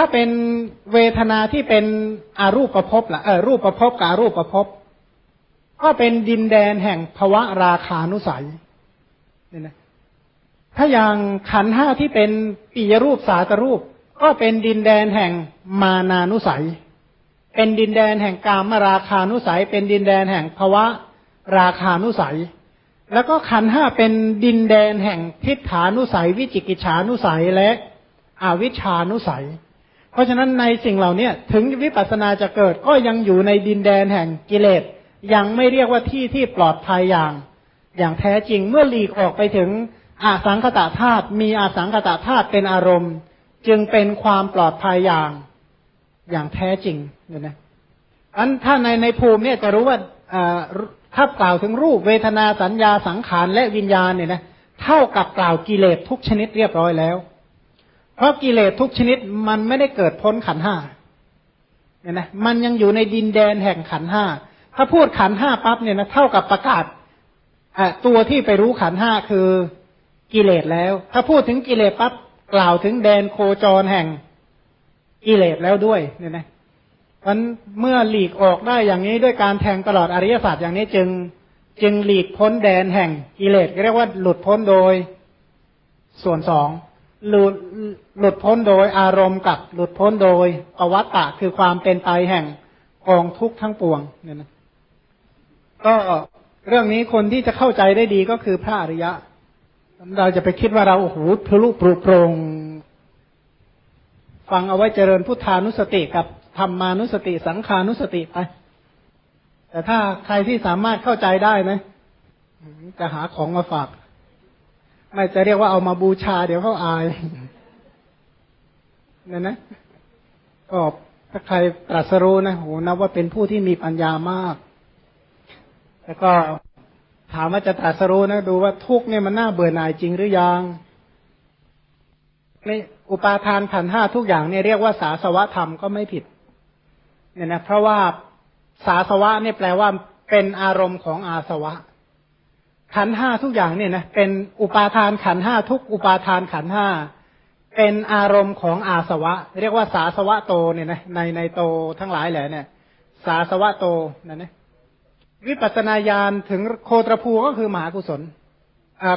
ถ้าเป็นเวทนาที่เป็นอารูปประพบล่ะเออรูปประพบกับอารูปประพบก็เป็นดินแดนแห่งภวะราคานุสัยเนี่ยนะถ้าอย่างขันห้าที่เป็นปิยรูปสาตรูป ก็เป็นดินแดนแห่งมานานุสัย เป็นดินแดนแห่งกามราคานุสัย เป็นดินแดนแห่งภวะราคานุสัย แล้วก็ขันห้าเป็นดินแดนแห่งทิฏฐานุสัย วิจิกิจฉานุสัยและอวิชานุสัย เพราะฉะนั้นในสิ่งเหล่านี้ถึงวิปัสสนาจะเกิดก็ยังอยู่ในดินแดนแห่งกิเลสยังไม่เรียกว่าที่ที่ปลอดภัยอย่าง อย่างแท้จริงเมื่อหลีกออกไปถึงอาสังคตาธาตุมีอาสังคตาธาตุเป็นอารมณ์ จึงเป็นความปลอดภัยอย่างอย่างแท้จริงเนี่ยนะอันถ้าในในภูมิเนี่ยจะรู้ว่าถ้ากล่าวถึงรูปเวทนาสัญญาสังขารและวิญญาณเนี่ยนะเท่ากับกล่าวกิเลสทุกชนิดเรียบร้อยแล้ว เพราะกิเลสทุกชนิดมันไม่ได้เกิดพ้นขันห้าเนี่ยนะมันยังอยู่ในดินแดนแห่งขันห้าถ้าพูดขันห้าปั๊บเนี่ยนะเท่ากับประกาศตัวที่ไปรู้ขันห้าคือกิเลสแล้ว ถ้าพูดถึงกิเลสปั๊บกล่าวถึงแดนโคจรแห่งกิเลสแล้วด้วยเนี่ยนะมันเมื่อหลีกออกได้อย่างนี้ด้วยการแทงตลอดอริยศาสตร์อย่างนี้จึงจึงหลีกพ้นแดนแห่งกิเลสเรียกว่าหลุดพ้นโดยส่วนสอง หลุดหลุดพ้นโดยอารมณ์กับหลุดพ้นโดยอวัตตะคือความเป็นไปแห่งกองทุกข์ทั้งปวงเนี่ยนะก็เรื่องนี้คนที่จะเข้าใจได้ดีก็คือพระอริยะ เราจะไปคิดว่าเราโอ้โหทะลุปลุกโปรงฟังเอาไว้เจริญพุทธานุสติกับธรรมานุสติสังขานุสติไป แต่ถ้าใครที่สามารถเข้าใจได้ไหมจะหาของมาฝาก ไม่จะเรียกว่าเอามาบูชาเดี๋ยวเขาอายเนี่ยนะก็ถ้าใครตรัสรู้นะโหนับว่าเป็นผู้ที่มีปัญญามาก แล้วก็ถามว่าจะตรัสรู้นะดูว่าทุกเนี่ยมันน่าเบื่อหน่ายจริงหรือยังในอุปาทานขันห้าทุกอย่างเนี่ยเรียกว่าสาสวะธรรมก็ไม่ผิด เนี่ยนะเพราะว่าสาสวะเนี่ยแปลว่าเป็นอารมณ์ของอาสวะ ขันห้าทุกอย่างเนี่ยนะเป็นอุปาทานขันห้าทุกอุปาทานขันห้าเป็นอารมณ์ของอาสวะ เรียกว่าสาสวะโตเนี่ยนะในในโตทั้งหลายแหละเนี่ย สาสวะโตนั่นนะวิปัสนาญาณถึงโคตรภูก็คือมหากุศล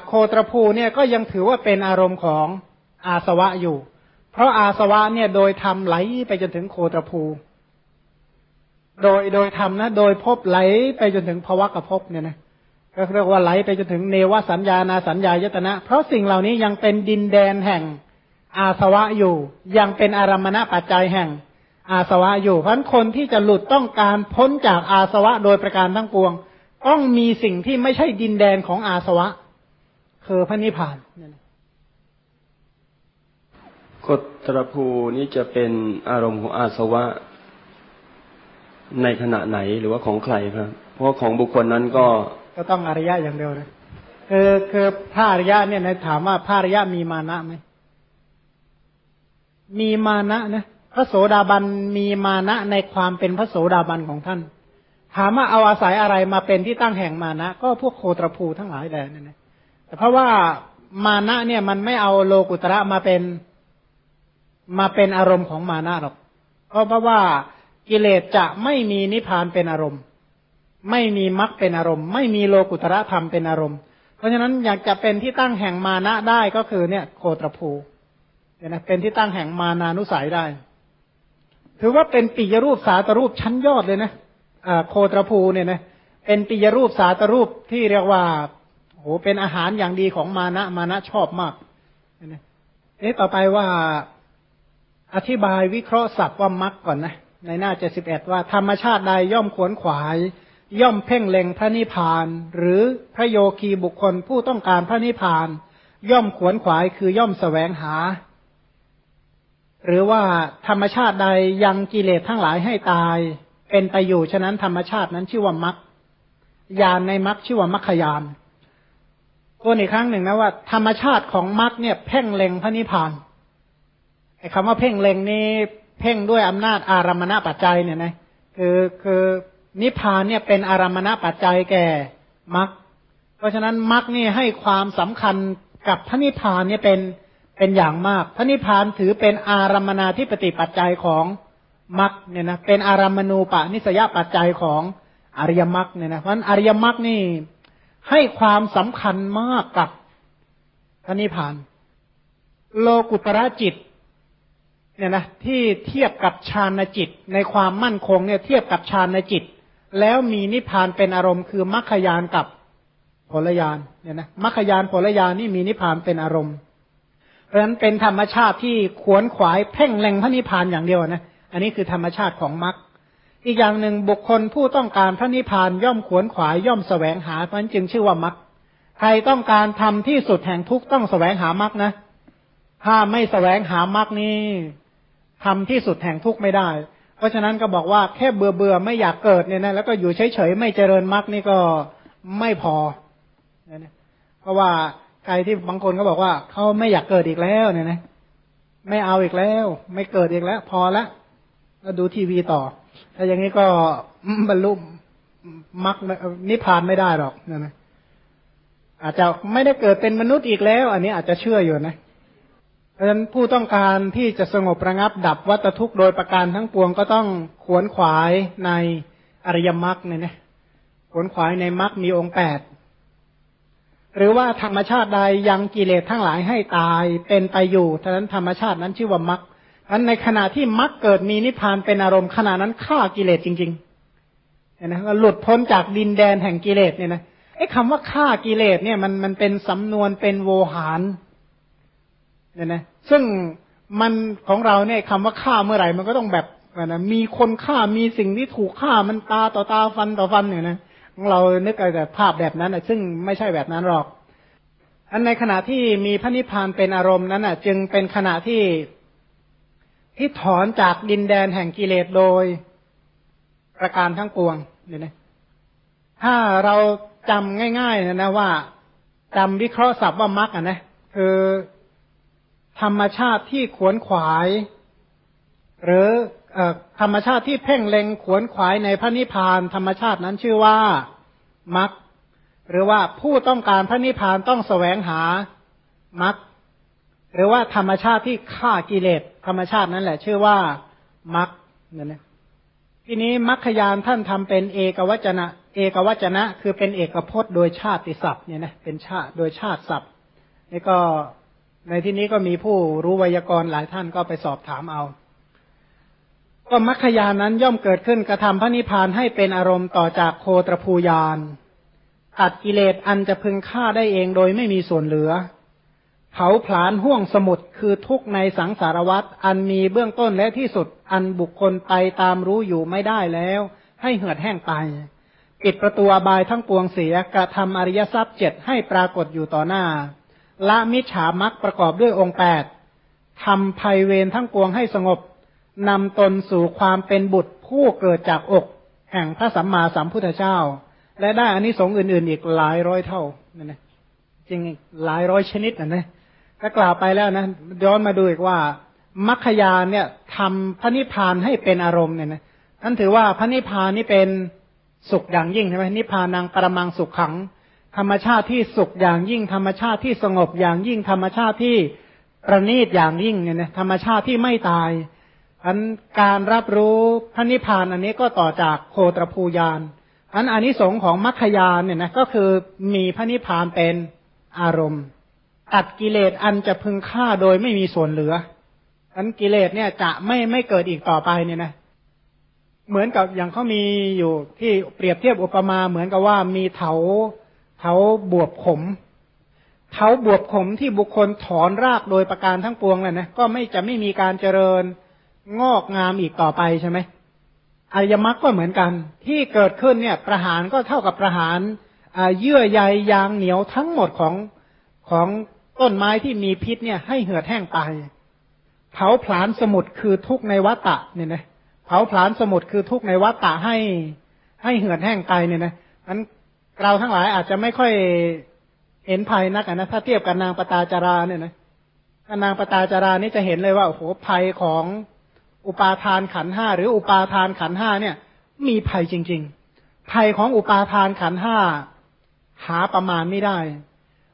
โคตรภูเนี่ยก็ยังถือว่าเป็นอารมณ์ของอาสวะอยู่ เพราะอาสวะเนี่ยโดยทำไหลไปจนถึงโคตรภูโดยโดยทำนะ โดยพบไหลไปจนถึงภวะกับพบเนี่ยนะ ก็เรียกว่าไหลไปจนถึงเนวสัญญานาสัญญายตนะ เพราะสิ่งเหล่านี้ยังเป็นดินแดนแห่งอาสวะอยู่ ยังเป็นอารมณปัจจัยแห่ง อาสวะอยู่ เพราะคนที่จะหลุดต้องการพ้นจากอาสวะโดยประการทั้งปวง ต้องมีสิ่งที่ไม่ใช่ดินแดนของอาสวะ คือพระนิพพานกฎตรภูนี้จะเป็นอารมณ์ของอาสวะ ในขณะไหนหรือว่าของใครครับ เพราะของบุคคลนั้นก็ ก็ต้องอริยะอย่างเดียวเลยคือคือพระอริยะเนี่ยในถามว่าพระอริยะมีมานะไหมมีมานะนะพระโสดาบันมีมานะในความเป็นพระโสดาบันของท่าน ถามว่าเอาอาศัยอะไรมาเป็นที่ตั้งแห่งมานะ ก็พวกโคตรภูทั้งหลายแหละนี่นะแต่เพราะว่ามานะเนี่ยมันไม่เอาโลกุตระมาเป็นมาเป็นอารมณ์ของมานะหรอก เพราะเพราะว่ากิเลสจะไม่มีนิพพานเป็นอารมณ์ ไม่มีมรรคเป็นอารมณ์ ไม่มีโลกุตระธรรมเป็นอารมณ์ เพราะฉะนั้นอยากจะเป็นที่ตั้งแห่งมานะได้ก็คือเนี่ยโคตรภูเนี่ยนะเป็นที่ตั้งแห่งมานานุสัยได้ ถือว่าเป็นปิยรูปสาตรูปชั้นยอดเลยนะอ่าโคตรภูเนี่ยนะเป็นปิยรูปสาตรูปที่เรียกว่าโหเป็นอาหารอย่างดีของมานะมานะชอบมากนี่ต่อไปว่าอธิบายวิเคราะห์ศัพท์ว่ามักก่อนนะ ในหน้าเจ็ดสิบเอ็ดว่าธรรมชาติใดย่อมขวนขวาย ย่อมเพ่งเล็งพระนิพพาน หรือพระโยคีบุคคลผู้ต้องการพระนิพพาน ย่อมขวนขวายคือย่อมสแสวงหา หรือว่าธรรมชาติใดยังกิเลสทั้งหลายให้ตาย เป็นไปอยู่ฉะนั้นธรรมชาตินั้นชื่อว่ามักยานในมักชื่อว่ามัคคยานตัวอีกครั้งหนึ่งนะว่า ธรรมชาติของมักเนี่ย เพ่งเล็งพระนิพพานไอ้คำว่าเพ่งเล็งนี้เพ่งด้วยอำนาจอารมณปัจจัยเนี่ยนะคือคือ นิพพานเนี่ยเป็นอารมณปัจจัยแก่มักเพราะฉะนั้นมักนี่ให้ความสำคัญกับพระนิพพานเนี่ยเป็นเป็นอย่างมาก พระนิพพานถือเป็นอารมนาที่ปฏิปัจจัยของมรรคเนี่ยนะเป็นอารามณูปนิสยปัจจัยของอริยมรรคเนี่ยนะเพราะนั้นอริยมรรคนี่ให้ความสำคัญมากกับพระนิพพาน โลกุตระจิตเนี่ยนะที่เทียบกับฌานจิตในความมั่นคงเนี่ยเทียบกับฌานจิต แล้วมีนิพพานเป็นอารมณ์คือมรรคยานกับผลยานเนี่ยนะมรรคยานผลยานนี่มีนิพพานเป็นอารมณ์ เพราะฉะนั้นเป็นธรรมชาติที่ขวนขวายเพ่งเล็งพระนิพพานอย่างเดียวนะอันนี้คือธรรมชาติของมรรคอีกอย่างหนึ่งบุคคลผู้ต้องการพระนิพพานย่อมขวนขวายย่อมแสวงหาเพราะนั้นจึงชื่อว่ามรรคใครต้องการทำที่สุดแห่งทุกต้องแสวงหามรรคนะถ้าไม่แสวงหามรรคนี้ทำที่สุดแห่งทุกไม่ได้ เพราะฉะนั้นก็บอกว่าแค่เบื่อเบื่อไม่อยากเกิดเนี่ยนะแล้วก็อยู่เฉยเฉยไม่เจริญมรรคนี่ก็ไม่พอเพราะว่าใครที่บางคนก็บอกว่าเขาไม่อยากเกิดอีกแล้วเนี่ยนะไม่เอาอีกแล้ว ไม่เกิดอีกแล้ว พอละก็ดูทีวีต่อ ถ้าอย่างนี้ก็บรรลุมักนิพพานไม่ได้หรอกนะนะอาจจะไม่ได้เกิดเป็นมนุษย์อีกแล้ว อันนี้อาจจะเชื่ออยู่นะ เพราะฉะนั้นผู้ต้องการที่จะสงบระงับดับวัตทุกข์โดยประการทั้งปวงก็ต้องขวนขวายในอริยมรรคเนี่ยนะขวนขวายในมรรคมีองค์แปดหรือว่าธรรมชาติใดยังกิเลสทั้งหลายให้ตายเป็นไปอยู่ฉะนั้นธรรมชาตินั้นชื่อว่ามรรคอันในขณะที่มรรคเกิดมีนิพพานเป็นอารมณ์ขณะนั้นฆ่ากิเลสจริงๆเนี่ยนะหลุดพ้นจากดินแดนแห่งกิเลสเนี่ยนะไอ้คำว่าฆ่ากิเลสเนี่ยมันมันเป็นสำนวนเป็นโวหาร เนี่ยนะซึ่งมันของเราเนี่ยคำว่าฆ่าเมื่อไหร่มันก็ต้องแบบนะมีคนฆ่ามีสิ่งที่ถูกฆ่ามันตาต่อตาฟันต่อฟันเนี่ยนะเรานึกแต่ภาพแบบนั้นนะซึ่งไม่ใช่แบบนั้นหรอก อันในขณะที่มีพระนิพพานเป็นอารมณ์นั้นอะจึงเป็นขณะที่ที่ถอนจากดินแดนแห่งกิเลสโดยประการทั้งปวงเนี่ยนะถ้าเราจำง่ายๆนะนะว่าจำวิเคราะห์ศัพท์ว่ามรรคอะนะคือ ธรรมชาติที่ขวนขวาย หรือธรรมชาติที่เพ่งเล็งขวนขวายในพระนิพพาน ธรรมชาตินั้นชื่อว่ามรรคหรือว่าผู้ต้องการพระนิพพานต้องแสวงหามรรคหรือว่าธรรมชาติที่ฆ่ากิเลสธรรมชาตินั่นแหละ ชื่อว่ามรรคเนี่ยนะทีนี้มรรคยานท่านทำเป็นเอกวจนะ เอกวจนะ คือเป็นเอกพจน์โดยชาติศัพท์เนี่ยนะเป็นชาติโดยชาติศัพท์นี่ก็ ในที่นี้ก็มีผู้รู้ไวยากรณ์หลายท่านก็ไปสอบถามเอา ก็มรรคยานนั้นย่อมเกิดขึ้นกระทำพระนิพพานให้เป็นอารมณ์ต่อจากโคตรภูยานตัดกิเลสอันจะพึงฆ่าได้เองโดยไม่มีส่วนเหลือ เผาผลาญห่วงสมุดคือทุกในสังสารวัตรอันมีเบื้องต้นและที่สุดอันบุคคลไปตามรู้อยู่ไม่ได้แล้ว ให้เหือดแห้งไปปิดประตูอบายทั้งปวงเสียกระทำอริยทรัพย์เจ็ดให้ปรากฏอยู่ต่อหน้า ละมิจฉามักประกอบด้วยองค์แปดทำภัยเวรทั้งปวงให้สงบนำตนสู่ความเป็นบุตรผู้เกิดจากอก แห่งพระสัมมาสัมพุทธเจ้า และได้อานิสงส์อื่น ๆ อีกหลายร้อยเท่านั่นนะจริงหลายร้อยชนิดนะนะถ้ากล่าวไปแล้วนะย้อนมาดูอีกว่ามัคคยานเนี่ยทำพระนิพพานให้เป็นอารมณ์เนี่ยนะท่านถือว่าพระนิพพานนี่เป็นสุขอย่างยิ่งใช่ไหมนิพพานังปรมังสุขขัง ธรรมชาติที่สุขอย่างยิ่งธรรมชาติที่สงบอย่างยิ่งธรรมชาติที่ประณีตอย่างยิ่งเนี่ยนะธรรมชาติที่ไม่ตายอันการรับรู้พระนิพพานอันนี้ก็ต่อจากโคตรภูยานอันอานิสงส์ของมัคคยานเนี่ยนะก็คือมีพระนิพพานเป็นอารมณ์ตัดกิเลสอันจะพึงฆ่าโดยไม่มีส่วนเหลืออันกิเลสเนี่ยจะไม่ไม่เกิดอีกต่อไปเนี่ยนะ เหมือนกับอย่างเขามีอยู่ที่เปรียบเทียบอุปมาเหมือนกับว่ามีเถา เถาบวบขมเถาบวบขมที่บุคคลถอนรากโดยประการทั้งปวงเลยนะก็ไม่จะไม่มีการเจริญงอกงามอีกต่อไปใช่ไหมอริยมรรคก็เหมือนกัน ที่เกิดขึ้นเนี่ย ประหารก็เท่ากับประหารเยื่อใยยางเหนียวทั้งหมดของของต้นไม้ที่มีพิษเนี่ย ให้เหือดแห้งไปเผาผลาญสมุดคือทุกในวัตตะเนี่ยนะเผาผลาญสมุดคือทุกในวัตตะให้ให้เหือดแห้งไปเนี่ยนะนั้น เราทั้งหลายอาจจะไม่ค่อยเห็นภัยนักนะถ้าเทียบกับนางปตาจาราเนี่ยนะนางปตาจารานี่จะเห็นเลยว่าโอ้โหภัยของอุปาทานขันห้าหรืออุปาทานขันห้าเนี่ย มีภัยจริง ๆ ภัยของอุปาทานขันห้าหาประมาณไม่ได้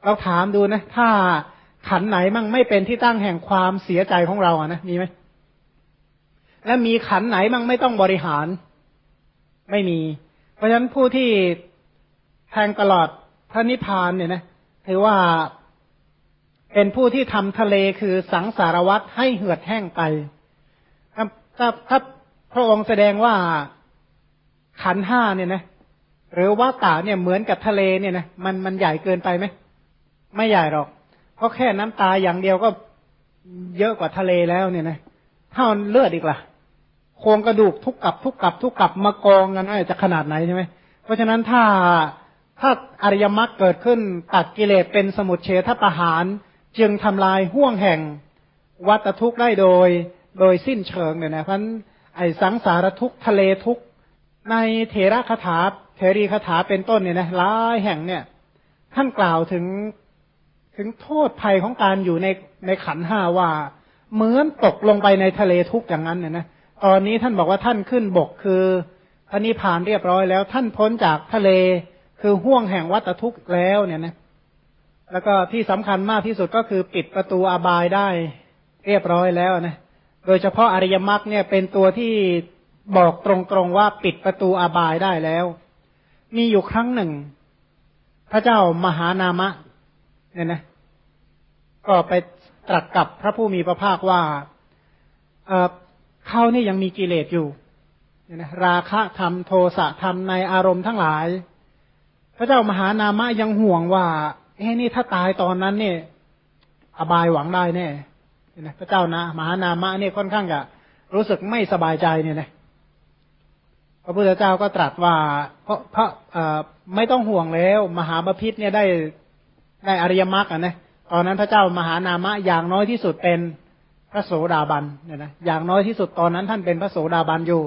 เราถามดูนะ ถ้าขันไหนมั่งไม่เป็นที่ตั้งแห่งความเสียใจของเราอะนะมีไหมและมีขันไหนมั่งไม่ต้องบริหาร ไม่มี เพราะฉะนั้นผู้ที่ แทงตลอดพระนิพพานเนี่ยนะถือว่าเป็นผู้ที่ทำทะเลคือสังสารวัตรให้เหือดแห้งไปถ้าถ้าพระองค์แสดงว่าขันห้าเนี่ยนะหรือว่าตาเนี่ยเหมือนกับทะเลเนี่ยนะมันมันใหญ่เกินไปไหมไม่ใหญ่หรอก เพราะแค่น้ำตาอย่างเดียวก็เยอะกว่าทะเลแล้วเนี่ยนะเท่าเลือดอีกล่ะ โครงกระดูกทุกกับทุกกับทุกกับมากองกันจะขนาดไหนใช่ไหมเพราะฉะนั้นถ้า ถ้าอริยมรรคเกิดขึ้นตัดกิเลสเป็นสมุทเฉทประหาร จึงทำลายห่วงแห่งวัตทุกข์ได้โดย โดยสิ้นเชิงเนี่ยนะเพราะไอ้สังสารทุกข์ทะเลทุกข์ในเถระคาถาเทรีคาถาเป็นต้นเนี่ยนะหลายแห่งเนี่ย ท่านกล่าวถึงถึงโทษภัยของการอยู่ในในขันห้าว่า เหมือนตกลงไปในทะเลทุกอย่างนั้นเนี่ยนะตอนนี้ท่านบอกว่าท่านขึ้นบกคือพระนิพพานเรียบร้อยแล้ว ท่านพ้นจากทะเล คือห่วงแห่งวัตทุกข์แล้วเนี่ยนะ แล้วก็ที่สำคัญมากที่สุดก็คือปิดประตูอบายได้เรียบร้อยแล้วนะ โดยเฉพาะอริยมรรคเนี่ยเป็นตัวที่บอกตรงๆว่าปิดประตูอบายได้แล้ว มีอยู่ครั้งหนึ่ง พระเจ้ามหานามะ เนี่ยนะ ก็ไปตรัสกับพระผู้มีพระภาคว่าเเขานี่ยังมีกิเลสอยู่เนี่ยนะราคะธรรมโทสะธรรมในอารมณ์ทั้งหลาย พระเจ้ามหานามะยังห่วงว่าเอ้นี่ถ้าตายตอนนั้นเนี่ย อบายหวังได้แน่นี่นะพระเจ้านะมหานามะเนี่ยค่อนข้างจะรู้สึกไม่สบายใจเนี่ยนะพระพุทธเจ้าก็ตรัสว่าเพราะพระไม่ต้องห่วงแล้ว มหาบพิษเนี่ยได้ได้อริยมรรคอะนะตอนนั้นพระเจ้ามหานามะอย่างน้อยที่สุดเป็นพระโสดาบันเนี่ยนะอย่างน้อยที่สุดตอนนั้นท่านเป็นพระโสดาบันอยู่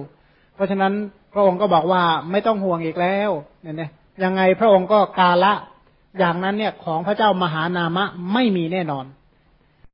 เพราะฉะนั้นพระองค์ก็บอกว่าไม่ต้องห่วงอีกแล้วเนี่ยนะ ยังไงพระองค์ก็กาละ อย่างนั้นเนี่ยของพระเจ้ามหานามะไม่มีแน่นอน